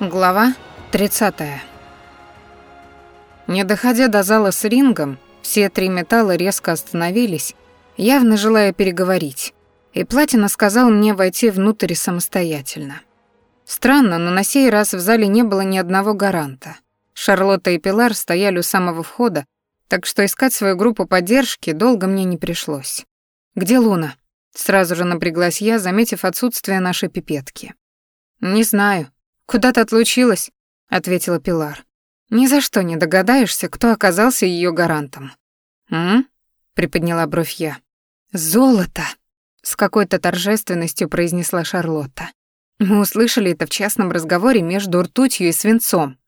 Глава 30. Не доходя до зала с рингом, все три металла резко остановились, явно желая переговорить, и Платина сказал мне войти внутрь самостоятельно. Странно, но на сей раз в зале не было ни одного гаранта. Шарлотта и Пилар стояли у самого входа, так что искать свою группу поддержки долго мне не пришлось. «Где Луна?» Сразу же напряглась я, заметив отсутствие нашей пипетки. «Не знаю», «Куда ты отлучилась?» — ответила Пилар. «Ни за что не догадаешься, кто оказался ее гарантом». «М?» — приподняла бровь я. «Золото!» — с какой-то торжественностью произнесла Шарлотта. Мы услышали это в частном разговоре между ртутью и свинцом.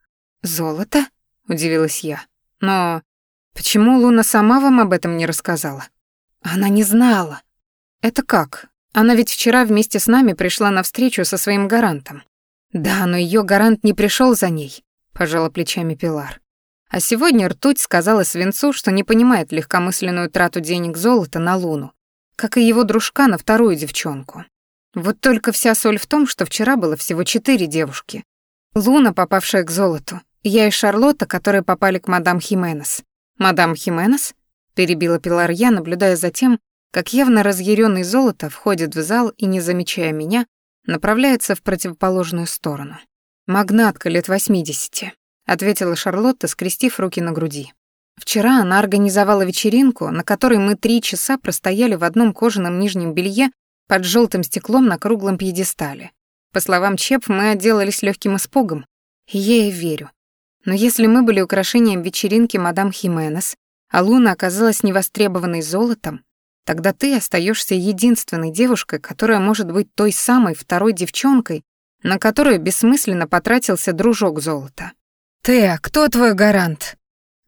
«Золото?» — удивилась я. «Но почему Луна сама вам об этом не рассказала?» «Она не знала». «Это как? Она ведь вчера вместе с нами пришла на встречу со своим гарантом. Да, но ее гарант не пришел за ней, пожала плечами Пилар. А сегодня ртуть сказала свинцу, что не понимает легкомысленную трату денег золота на Луну, как и его дружка на вторую девчонку. Вот только вся соль в том, что вчера было всего четыре девушки. Луна, попавшая к золоту, я и Шарлотта, которые попали к мадам Хименес. Мадам Хименес? перебила Пилар я, наблюдая за тем, как явно разъяренный золото входит в зал и, не замечая меня, направляется в противоположную сторону. «Магнатка лет восьмидесяти», — ответила Шарлотта, скрестив руки на груди. «Вчера она организовала вечеринку, на которой мы три часа простояли в одном кожаном нижнем белье под желтым стеклом на круглом пьедестале. По словам Чеп, мы отделались легким испугом, и я ей верю. Но если мы были украшением вечеринки мадам Хименес, а Луна оказалась невостребованной золотом, Тогда ты остаешься единственной девушкой, которая может быть той самой второй девчонкой, на которую бессмысленно потратился дружок золота. Ты, а кто твой гарант?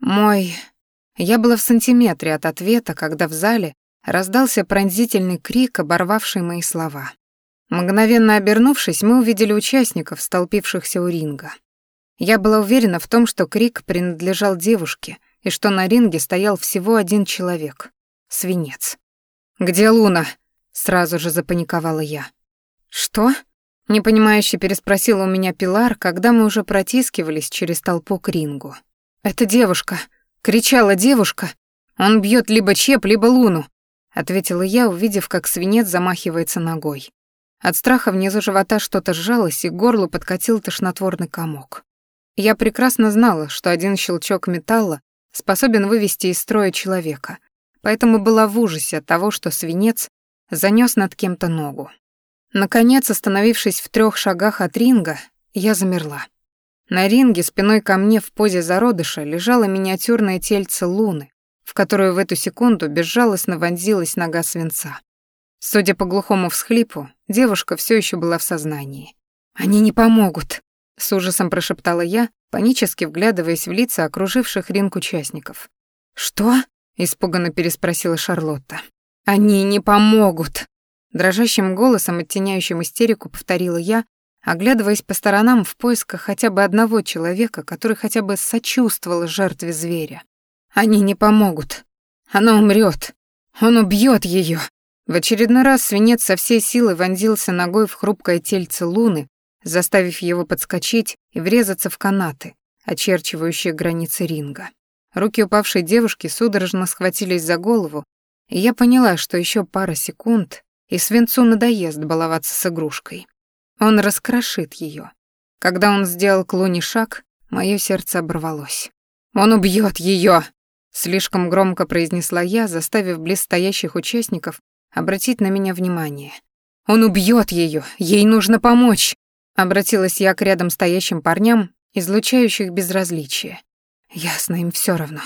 Мой. Я была в сантиметре от ответа, когда в зале раздался пронзительный крик, оборвавший мои слова. Мгновенно обернувшись, мы увидели участников, столпившихся у ринга. Я была уверена в том, что крик принадлежал девушке, и что на ринге стоял всего один человек — свинец. «Где Луна?» — сразу же запаниковала я. «Что?» — непонимающе переспросила у меня Пилар, когда мы уже протискивались через толпу к рингу. «Это девушка!» — кричала девушка. «Он бьет либо Чеп, либо Луну!» — ответила я, увидев, как свинец замахивается ногой. От страха внизу живота что-то сжалось, и к горлу подкатил тошнотворный комок. Я прекрасно знала, что один щелчок металла способен вывести из строя человека, поэтому была в ужасе от того, что свинец занёс над кем-то ногу. Наконец, остановившись в трёх шагах от ринга, я замерла. На ринге спиной ко мне в позе зародыша лежало миниатюрное тельце Луны, в которую в эту секунду безжалостно вонзилась нога свинца. Судя по глухому всхлипу, девушка всё ещё была в сознании. «Они не помогут», — с ужасом прошептала я, панически вглядываясь в лица окруживших ринг участников. «Что?» Испуганно переспросила Шарлотта. Они не помогут, дрожащим голосом, оттеняющим истерику, повторила я, оглядываясь по сторонам в поисках хотя бы одного человека, который хотя бы сочувствовал жертве зверя. Они не помогут. Она умрет. Он убьет ее. В очередной раз свинец со всей силы вонзился ногой в хрупкое тельце Луны, заставив его подскочить и врезаться в канаты, очерчивающие границы ринга. Руки упавшей девушки судорожно схватились за голову, и я поняла, что еще пара секунд, и свинцу надоест баловаться с игрушкой. Он раскрошит ее. Когда он сделал к Луне шаг, мое сердце оборвалось. «Он убьет ее!» — слишком громко произнесла я, заставив близстоящих участников обратить на меня внимание. «Он убьет ее! Ей нужно помочь!» Обратилась я к рядом стоящим парням, излучающих безразличие. Ясно, им все равно.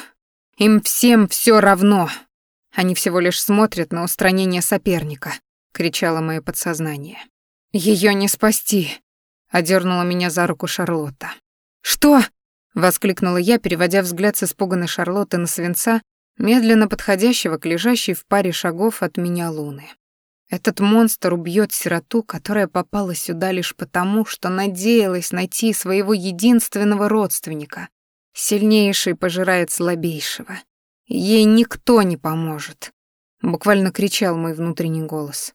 Им всем все равно. Они всего лишь смотрят на устранение соперника, кричало мое подсознание. Ее не спасти, одернула меня за руку Шарлотта. Что? воскликнула я, переводя взгляд с испуганной Шарлотты на свинца, медленно подходящего к лежащей в паре шагов от меня Луны. Этот монстр убьет сироту, которая попала сюда лишь потому, что надеялась найти своего единственного родственника, Сильнейший пожирает слабейшего. Ей никто не поможет. Буквально кричал мой внутренний голос.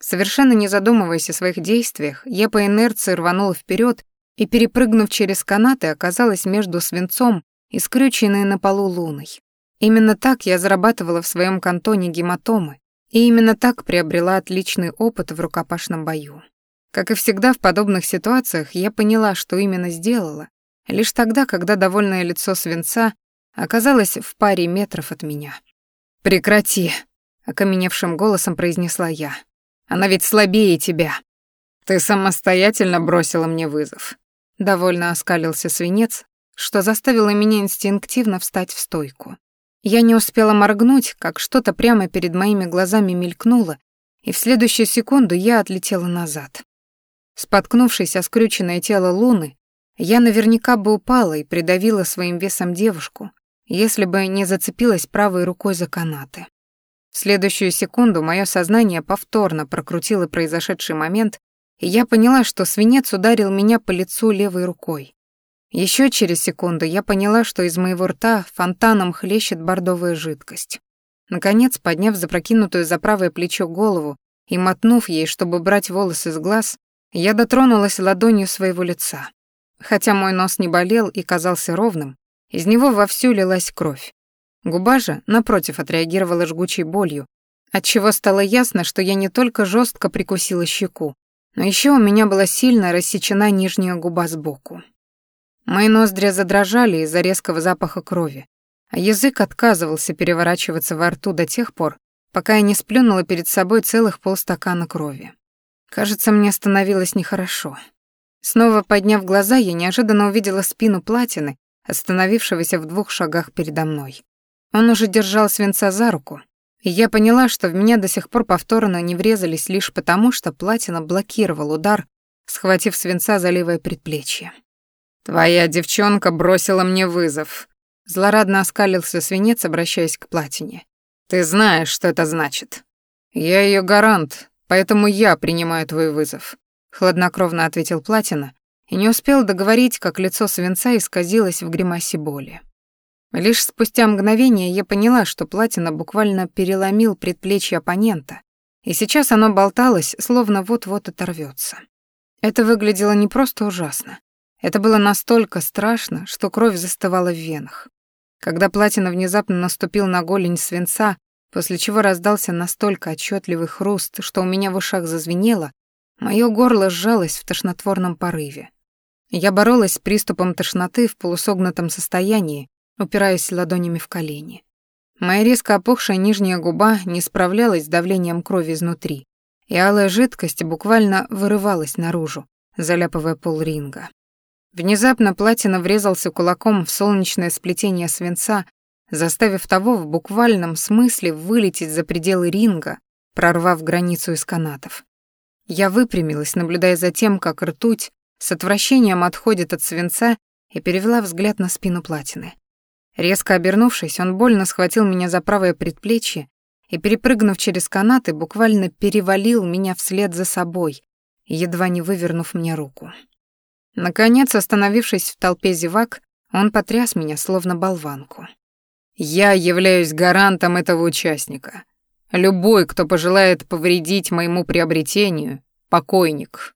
Совершенно не задумываясь о своих действиях, я по инерции рванула вперед и, перепрыгнув через канаты, оказалась между свинцом и скрюченной на полу луной. Именно так я зарабатывала в своем кантоне гематомы, и именно так приобрела отличный опыт в рукопашном бою. Как и всегда в подобных ситуациях, я поняла, что именно сделала, лишь тогда, когда довольное лицо свинца оказалось в паре метров от меня. «Прекрати», — окаменевшим голосом произнесла я. «Она ведь слабее тебя». «Ты самостоятельно бросила мне вызов», — довольно оскалился свинец, что заставило меня инстинктивно встать в стойку. Я не успела моргнуть, как что-то прямо перед моими глазами мелькнуло, и в следующую секунду я отлетела назад. Споткнувшись о скрюченное тело Луны, я наверняка бы упала и придавила своим весом девушку, если бы не зацепилась правой рукой за канаты. В следующую секунду мое сознание повторно прокрутило произошедший момент, и я поняла, что свинец ударил меня по лицу левой рукой. Еще через секунду я поняла, что из моего рта фонтаном хлещет бордовая жидкость. Наконец, подняв запрокинутую за правое плечо голову и мотнув ей, чтобы брать волосы с глаз, я дотронулась ладонью своего лица. Хотя мой нос не болел и казался ровным, из него вовсю лилась кровь. Губа же, напротив, отреагировала жгучей болью, отчего стало ясно, что я не только жестко прикусила щеку, но еще у меня была сильно рассечена нижняя губа сбоку. Мои ноздри задрожали из-за резкого запаха крови, а язык отказывался переворачиваться во рту до тех пор, пока я не сплюнула перед собой целых полстакана крови. Кажется, мне становилось нехорошо. Снова подняв глаза, я неожиданно увидела спину платины, остановившегося в двух шагах передо мной. Он уже держал свинца за руку, и я поняла, что в меня до сих пор повторно не врезались лишь потому, что платина блокировал удар, схватив свинца за левое предплечье. «Твоя девчонка бросила мне вызов», — злорадно оскалился свинец, обращаясь к платине. «Ты знаешь, что это значит. Я ее гарант, поэтому я принимаю твой вызов», — хладнокровно ответил платина, и не успел договорить, как лицо свинца исказилось в гримасе боли. Лишь спустя мгновение я поняла, что платина буквально переломил предплечье оппонента, и сейчас оно болталось, словно вот-вот оторвется. Это выглядело не просто ужасно. Это было настолько страшно, что кровь застывала в венах. Когда платина внезапно наступил на голень свинца, после чего раздался настолько отчетливый хруст, что у меня в ушах зазвенело, мое горло сжалось в тошнотворном порыве. Я боролась с приступом тошноты в полусогнутом состоянии, упираясь ладонями в колени. Моя резко опухшая нижняя губа не справлялась с давлением крови изнутри, и алая жидкость буквально вырывалась наружу, заляпывая пол ринга. Внезапно Платина врезался кулаком в солнечное сплетение свинца, заставив того в буквальном смысле вылететь за пределы ринга, прорвав границу из канатов. Я выпрямилась, наблюдая за тем, как ртуть с отвращением отходит от свинца и перевела взгляд на спину Платины. Резко обернувшись, он больно схватил меня за правое предплечье и, перепрыгнув через канаты, буквально перевалил меня вслед за собой, едва не вывернув мне руку. Наконец, остановившись в толпе зевак, он потряс меня, словно болванку. «Я являюсь гарантом этого участника. Любой, кто пожелает повредить моему приобретению, покойник».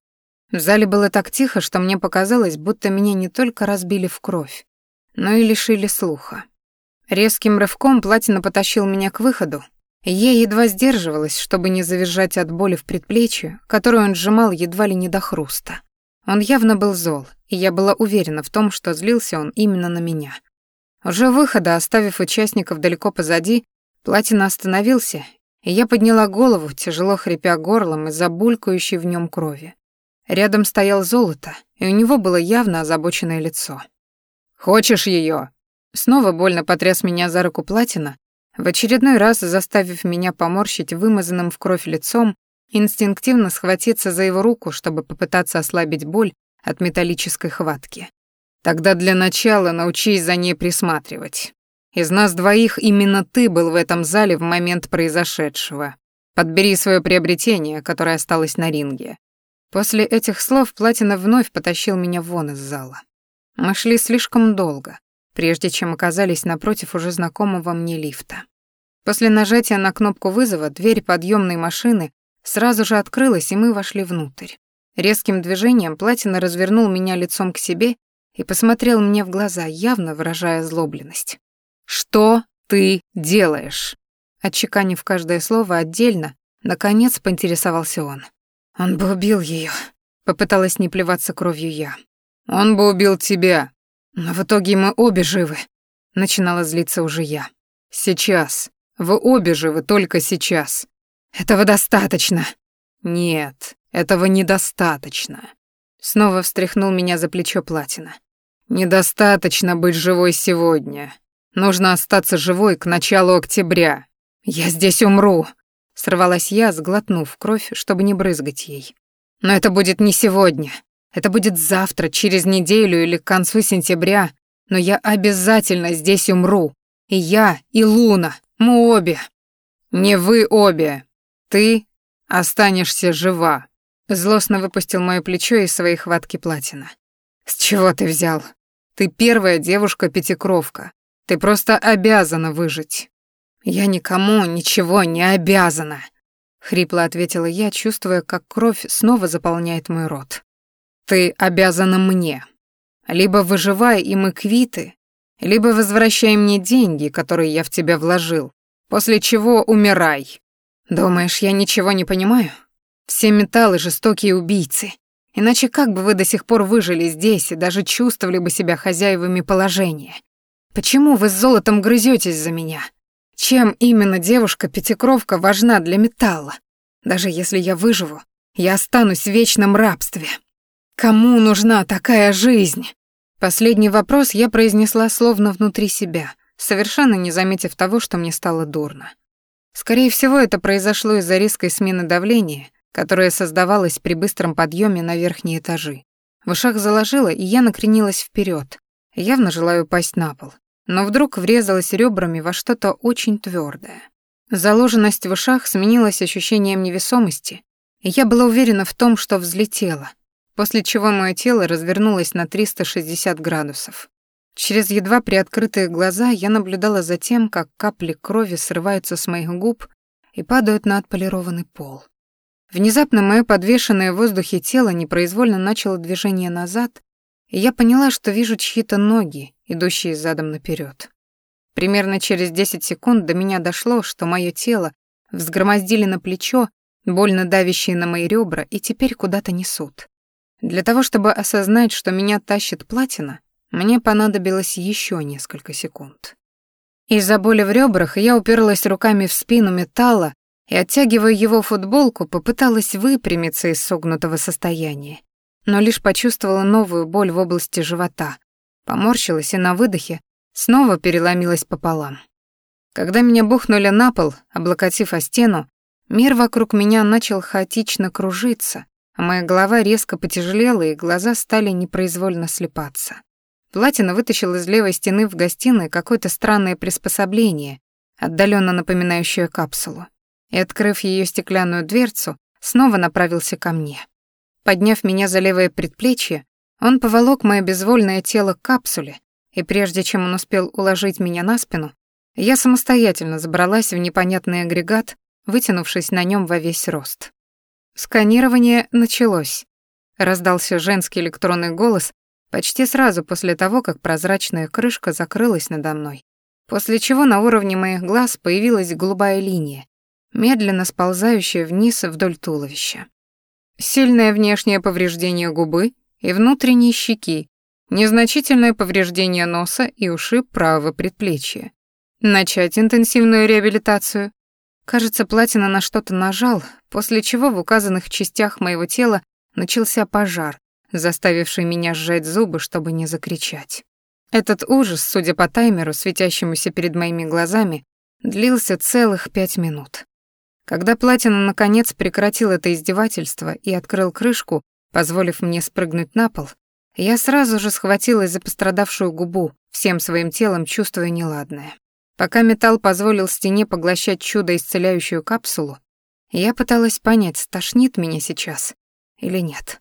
В зале было так тихо, что мне показалось, будто меня не только разбили в кровь, но и лишили слуха. Резким рывком Платина потащил меня к выходу, и я едва сдерживалась, чтобы не завизжать от боли в предплечье, которую он сжимал едва ли не до хруста. Он явно был зол, и я была уверена в том, что злился он именно на меня. Уже выхода, оставив участников далеко позади, Платина остановился, и я подняла голову, тяжело хрипя горлом из-за булькающей в нем крови. Рядом стоял золото, и у него было явно озабоченное лицо. «Хочешь ее? Снова больно потряс меня за руку Платина, в очередной раз заставив меня поморщить вымазанным в кровь лицом инстинктивно схватиться за его руку, чтобы попытаться ослабить боль от металлической хватки. Тогда для начала научись за ней присматривать. Из нас двоих именно ты был в этом зале в момент произошедшего. Подбери свое приобретение, которое осталось на ринге. После этих слов Платина вновь потащил меня вон из зала. Мы шли слишком долго, прежде чем оказались напротив уже знакомого мне лифта. После нажатия на кнопку вызова дверь подъемной машины Сразу же открылась, и мы вошли внутрь. Резким движением Платина развернул меня лицом к себе и посмотрел мне в глаза, явно выражая злобленность. «Что ты делаешь?» Отчеканив каждое слово отдельно, наконец поинтересовался он. «Он бы убил ее. попыталась не плеваться кровью я. «Он бы убил тебя. Но в итоге мы обе живы», — начинала злиться уже я. «Сейчас. Вы обе живы только сейчас. Этого достаточно». «Нет, этого недостаточно». Снова встряхнул меня за плечо Платина. «Недостаточно быть живой сегодня. Нужно остаться живой к началу октября. Я здесь умру», — сорвалась я, сглотнув кровь, чтобы не брызгать ей. «Но это будет не сегодня. Это будет завтра, через неделю или к концу сентября. Но я обязательно здесь умру. И я, и Луна, мы обе. Не вы обе. Ты останешься жива. Злостно выпустил моё плечо из своей хватки платина. С чего ты взял? Ты первая девушка-пятикровка. Ты просто обязана выжить. Я никому ничего не обязана, хрипло ответила я, чувствуя, как кровь снова заполняет мой рот. Ты обязана мне. Либо выживай, и мы квиты, либо возвращай мне деньги, которые я в тебя вложил, после чего умирай. Думаешь, я ничего не понимаю? Все металлы — жестокие убийцы. Иначе как бы вы до сих пор выжили здесь и даже чувствовали бы себя хозяевами положения? Почему вы с золотом грызетесь за меня? Чем именно девушка-пятикровка важна для металла? Даже если я выживу, я останусь в вечном рабстве. Кому нужна такая жизнь? Последний вопрос я произнесла словно внутри себя, совершенно не заметив того, что мне стало дурно. Скорее всего, это произошло из-за резкой смены давления, которое создавалось при быстром подъеме на верхние этажи. В ушах заложило, и я накренилась вперед, явно желая упасть на пол, но вдруг врезалась ребрами во что-то очень твердое. Заложенность в ушах сменилась ощущением невесомости, и я была уверена в том, что взлетела, после чего мое тело развернулось на 360 градусов. Через едва приоткрытые глаза я наблюдала за тем, как капли крови срываются с моих губ и падают на отполированный пол. Внезапно мое подвешенное в воздухе тело непроизвольно начало движение назад, я поняла, что вижу чьи-то ноги, идущие задом наперед. Примерно через 10 секунд до меня дошло, что мое тело взгромоздили на плечо, больно давящие на мои ребра, и теперь куда-то несут. Для того, чтобы осознать, что меня тащит платина, мне понадобилось еще несколько секунд. Из-за боли в ребрах я уперлась руками в спину металла и, оттягивая его футболку, попыталась выпрямиться из согнутого состояния, но лишь почувствовала новую боль в области живота, поморщилась и на выдохе снова переломилась пополам. Когда меня бухнули на пол, облокотив о стену, мир вокруг меня начал хаотично кружиться, а моя голова резко потяжелела, и глаза стали непроизвольно слепаться. Платина вытащил из левой стены в гостиной какое-то странное приспособление, отдаленно напоминающее капсулу, и, открыв ее стеклянную дверцу, снова направился ко мне. Подняв меня за левое предплечье, он поволок мое безвольное тело к капсуле, и прежде чем он успел уложить меня на спину, я самостоятельно забралась в непонятный агрегат, вытянувшись на нем во весь рост. Сканирование началось. Раздался женский электронный голос почти сразу после того, как прозрачная крышка закрылась надо мной. После чего на уровне моих глаз появилась голубая линия, медленно сползающая вниз вдоль туловища. Сильное внешнее повреждение губы и внутренней щеки, незначительное повреждение носа и ушиб правого предплечья. Начать интенсивную реабилитацию. Кажется, Платина на что-то нажал, после чего в указанных частях моего тела начался пожар, заставивший меня сжать зубы, чтобы не закричать. Этот ужас, судя по таймеру, светящемуся перед моими глазами, длился целых пять минут. Когда Платина наконец прекратил это издевательство и открыл крышку, позволив мне спрыгнуть на пол, я сразу же схватилась за пострадавшую губу, всем своим телом чувствуя неладное. Пока металл позволил стене поглощать чудо-исцеляющую капсулу, я пыталась понять, стошнит меня сейчас или нет.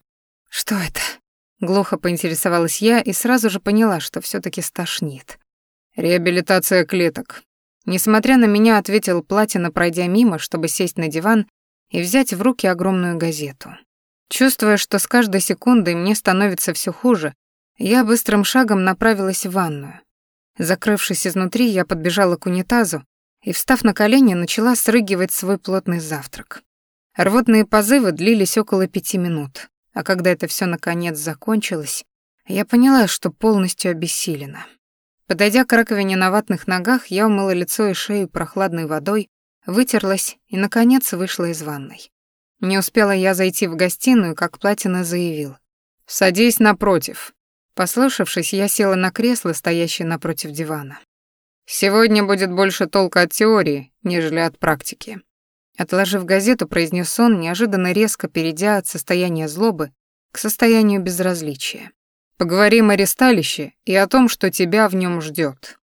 «Что это?» — глухо поинтересовалась я и сразу же поняла, что все таки стошнит. «Реабилитация клеток». Несмотря на меня, ответил Платина, пройдя мимо, чтобы сесть на диван и взять в руки огромную газету. Чувствуя, что с каждой секундой мне становится все хуже, я быстрым шагом направилась в ванную. Закрывшись изнутри, я подбежала к унитазу и, встав на колени, начала срыгивать свой плотный завтрак. Рвотные позывы длились около пяти минут, а когда это все наконец закончилось, я поняла, что полностью обессилена. Подойдя к раковине на ватных ногах, я умыла лицо и шею прохладной водой, вытерлась и, наконец, вышла из ванной. Не успела я зайти в гостиную, как Платина заявил. «Садись напротив». Послушавшись, я села на кресло, стоящее напротив дивана. «Сегодня будет больше толка от теории, нежели от практики». Отложив газету, произнес он, неожиданно резко перейдя от состояния злобы к состоянию безразличия. «Поговорим о ресталище и о том, что тебя в нем ждет.